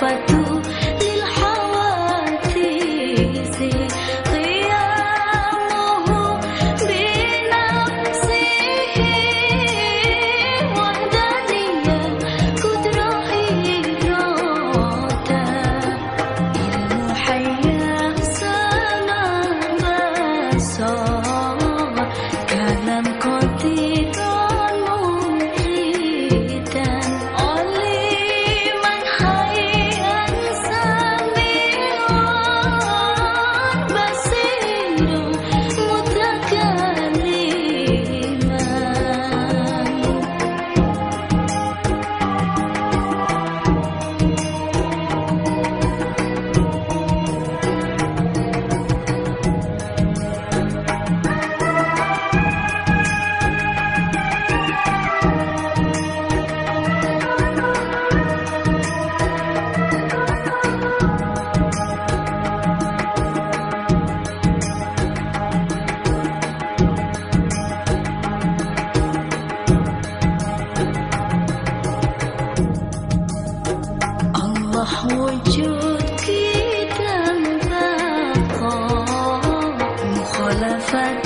but for